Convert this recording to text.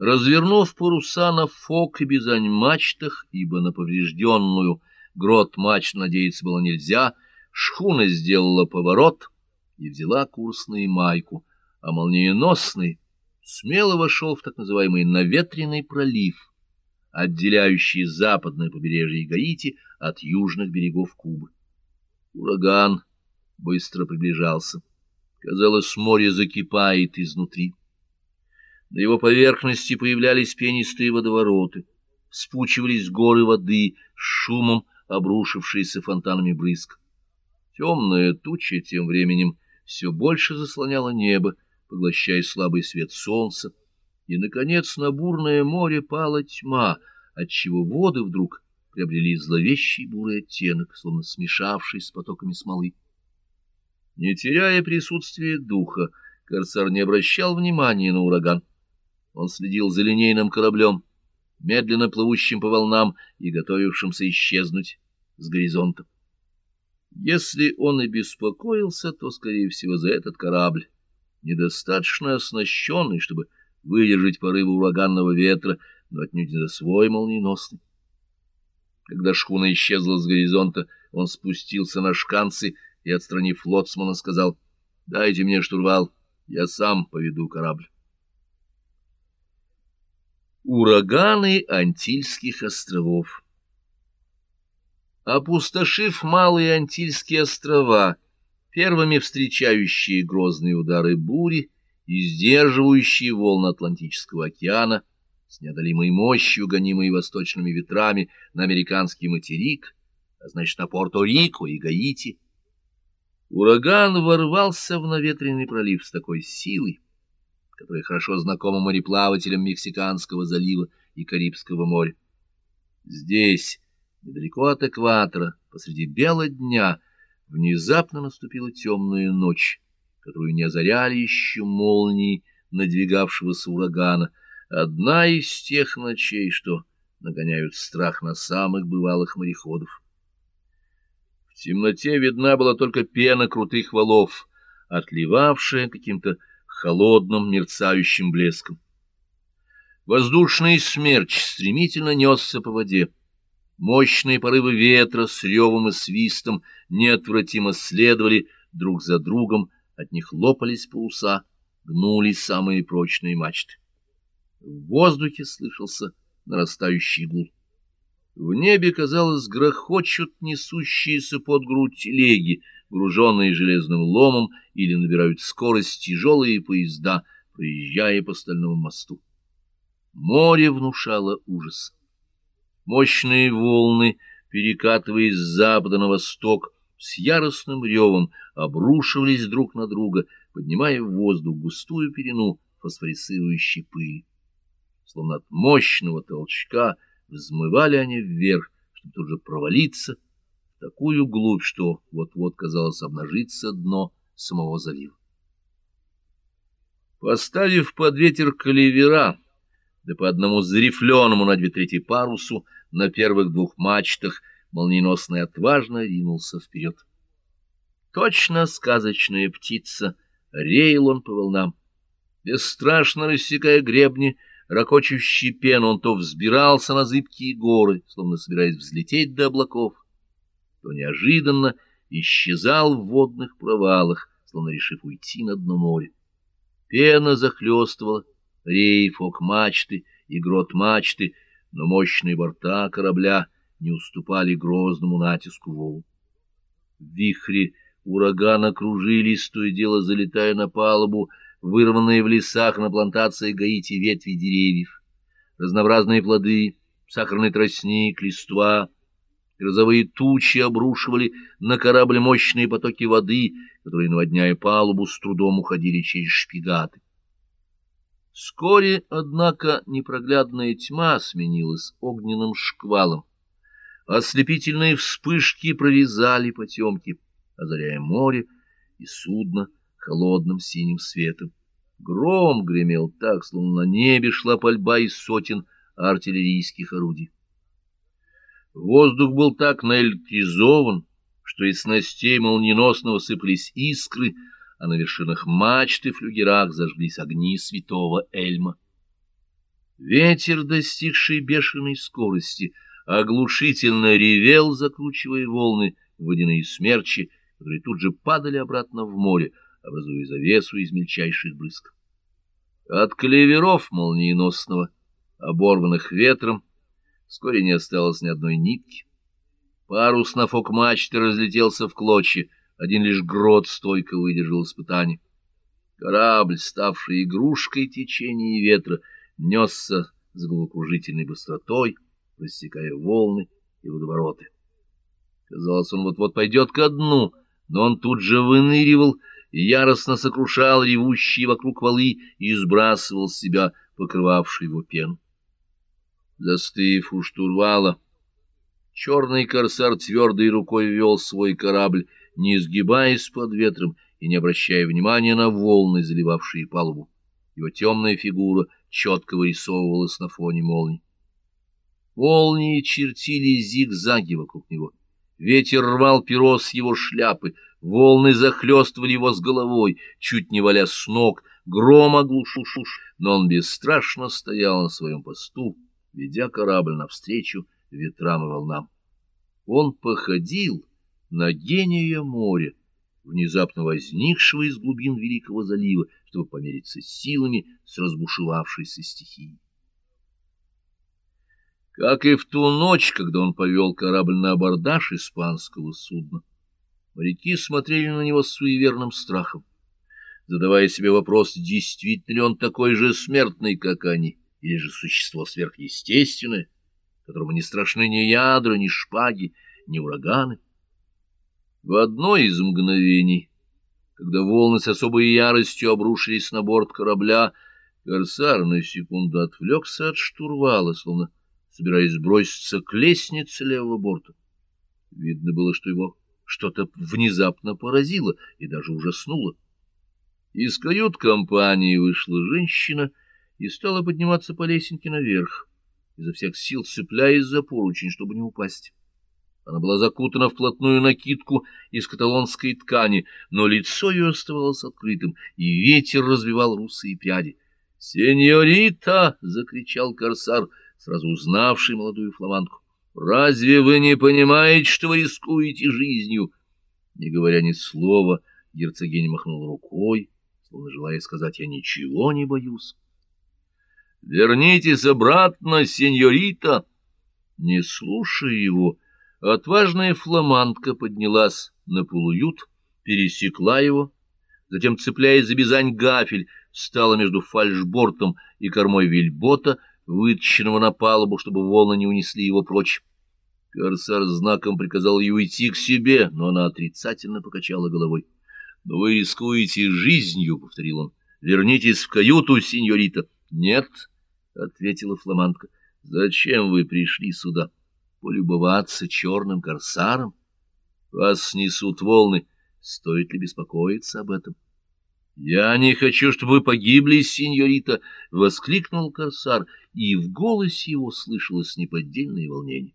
Развернув паруса на фок и бизань-мачтах, ибо на поврежденную грот мачт надеяться было нельзя, шхуна сделала поворот и взяла курс на Ямайку, а молниеносный смело вошел в так называемый наветренный пролив, отделяющий западное побережье Гаити от южных берегов Кубы. Ураган быстро приближался. Казалось, море закипает изнутри. На его поверхности появлялись пенистые водовороты, спучивались горы воды с шумом, обрушившиеся фонтанами брызг. Темная туча тем временем все больше заслоняла небо, поглощая слабый свет солнца, и, наконец, на бурное море пала тьма, отчего воды вдруг приобрели зловещий бурый оттенок, словно смешавшись с потоками смолы. Не теряя присутствия духа, корсар не обращал внимания на ураган. Он следил за линейным кораблем, медленно плывущим по волнам и готовившимся исчезнуть с горизонта. Если он и беспокоился, то, скорее всего, за этот корабль, недостаточно оснащенный, чтобы выдержать порывы ураганного ветра, но отнюдь не за свой молниеносный. Когда шхуна исчезла с горизонта, он спустился на шканцы и, отстранив лоцмана, сказал, «Дайте мне штурвал, я сам поведу корабль». Ураганы Антильских островов. Опустошив Малые Антильские острова, первыми встречающие грозные удары бури и сдерживающие волны Атлантического океана, с неодолимой мощью, гонимой восточными ветрами, на американский материк, а значит, на Порто-Рико и Гаити, ураган ворвался в наветренный пролив с такой силой, которая хорошо знакома мореплавателям Мексиканского залива и Карибского моря. Здесь, недалеко от экватора, посреди бела дня, внезапно наступила темная ночь, которую не озаряли еще молнии надвигавшегося урагана, одна из тех ночей, что нагоняют страх на самых бывалых мореходов. В темноте видна была только пена крутых валов, отливавшая каким-то холодным мерцающим блеском. Воздушный смерч стремительно несся по воде. Мощные порывы ветра с ревом и свистом неотвратимо следовали друг за другом, от них лопались паруса, гнулись самые прочные мачты. В воздухе слышался нарастающий гул. В небе, казалось, грохочут несущиеся под грудь телеги, груженные железным ломом, или набирают скорость тяжелые поезда, проезжая по стальному мосту. Море внушало ужас. Мощные волны, перекатываясь с запада на восток, с яростным ревом обрушивались друг на друга, поднимая в воздух густую перену фосфорицирующей пыли. Словно от мощного толчка взмывали они вверх, чтобы тут же провалиться такую глубь, что вот-вот, казалось, обнажится дно самого залива. Поставив под ветер калевера, да по одному зарифленному на две трети парусу, на первых двух мачтах, молниеносно отважно ринулся вперед. Точно сказочная птица, реял он по волнам. Бесстрашно рассекая гребни, ракочущий пен, он то взбирался на зыбкие горы, словно собираясь взлететь до облаков, то неожиданно исчезал в водных провалах, словно решив уйти на дно моря. Пена захлестывала рейф, мачты и грот мачты, но мощные борта корабля не уступали грозному натиску волн. В вихре урагана кружились, то и дело залетая на палубу, вырванные в лесах на плантации Гаити ветви деревьев, разнообразные плоды, сахарный тростник, листва — Грозовые тучи обрушивали на корабль мощные потоки воды, которые, наводняя палубу, с трудом уходили через шпигаты. Вскоре, однако, непроглядная тьма сменилась огненным шквалом. Ослепительные вспышки прорезали потемки, озаряя море и судно холодным синим светом. Гром гремел так, словно на небе шла пальба из сотен артиллерийских орудий. Воздух был так наэлектризован, что из снастей молниеносно сыпались искры, а на вершинах мачты флюгерах зажглись огни святого Эльма. Ветер, достигший бешеной скорости, оглушительно ревел, закручивая волны, водяные смерчи, которые тут же падали обратно в море, образуя завесу из мельчайших брызг. От клеверов молниеносного, оборванных ветром, вскоре не осталось ни одной нитки. Парус на фок-мачте разлетелся в клочья, один лишь грот стойко выдержал испытание. Корабль, ставший игрушкой течения ветра, несся с головокружительной быстротой, рассекая волны и водовороты. Казалось, он вот-вот пойдет ко дну, но он тут же выныривал, яростно сокрушал ревущие вокруг валы и сбрасывал с себя покрывавший его пен. Застыв у штурвала, черный корсар твердой рукой вел свой корабль, не изгибаясь под ветром и не обращая внимания на волны, заливавшие палубу. Его темная фигура четко вырисовывалась на фоне молний. Молнии чертили зигзаги вокруг него. Ветер рвал перо с его шляпы, волны захлестывали его с головой, чуть не валя с ног, гром оглушил но он бесстрашно стоял на своем посту, ведя корабль навстречу ветрам и волнам. Он походил на гения моря, внезапно возникшего из глубин Великого залива, чтобы помериться силами с разбушевавшейся стихией. Как и в ту ночь, когда он повел корабль на абордаж испанского судна, моряки смотрели на него с суеверным страхом, задавая себе вопрос, действительно ли он такой же смертный, как они, или же существо сверхъестественное, которому не страшны ни ядра, ни шпаги, ни ураганы. В одно из мгновений, когда волны с особой яростью обрушились на борт корабля, корсар на секунду отвлекся от штурвала, словно собираясь броситься к лестнице левого борта. Видно было, что его что-то внезапно поразило и даже ужаснуло. Из кают-компании вышла женщина и стала подниматься по лесенке наверх, изо всех сил цепляясь за поручень, чтобы не упасть. Она была закутана в плотную накидку из каталонской ткани, но лицо ее оставалось открытым, и ветер развивал русые пряди. «Сеньорита!» — закричал корсар, сразу узнавший молодую фламандку. «Разве вы не понимаете, что вы рискуете жизнью?» Не говоря ни слова, герцогиня махнула рукой, словно желая сказать «я ничего не боюсь». «Вернитесь обратно, сеньорита!» Не слушая его, — Отважная фламандка поднялась на полуют, пересекла его, затем, цепляясь за бизань гафель, встала между фальшбортом и кормой вельбота, вытащенного на палубу, чтобы волны не унесли его прочь. Корсар знаком приказал ей уйти к себе, но она отрицательно покачала головой. — Но вы рискуете жизнью, — повторил он. — Вернитесь в каюту, сеньорита. — Нет, — ответила фламандка. — Зачем вы пришли сюда? — полюбоваться черным корсаром? Вас снесут волны. Стоит ли беспокоиться об этом? — Я не хочу, чтобы вы погибли, сеньорита! — воскликнул корсар, и в голосе его слышалось неподдельное волнение.